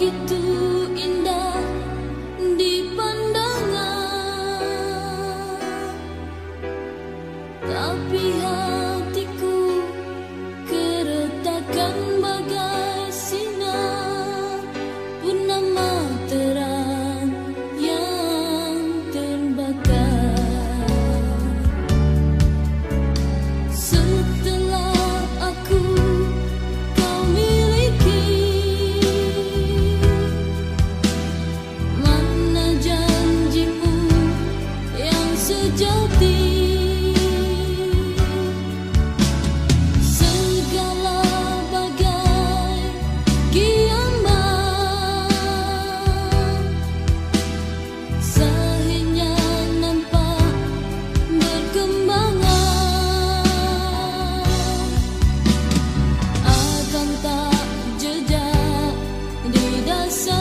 begitu indah di pandangan. Tapi hati so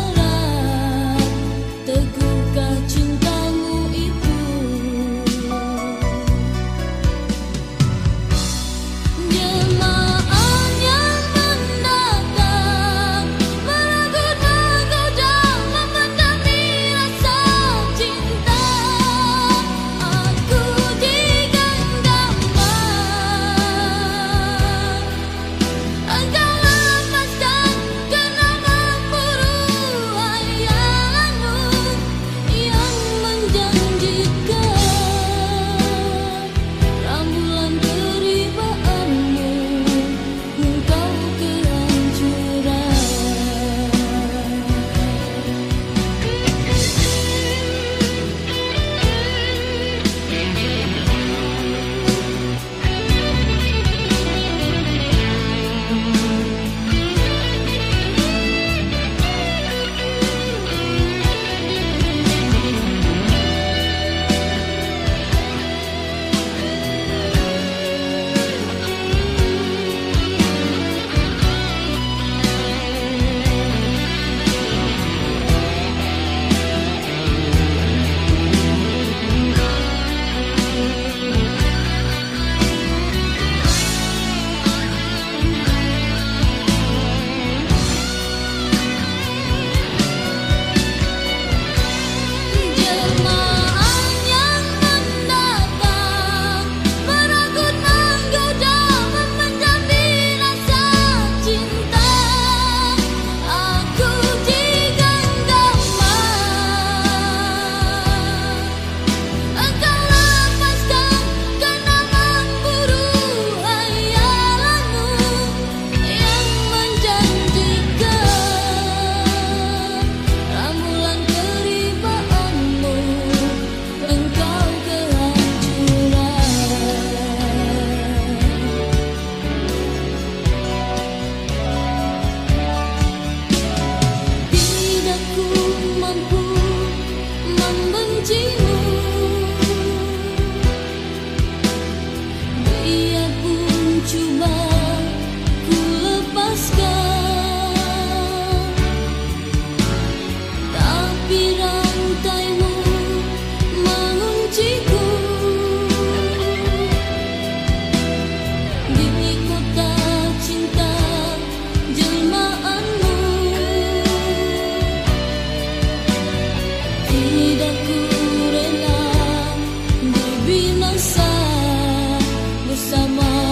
finansa bersama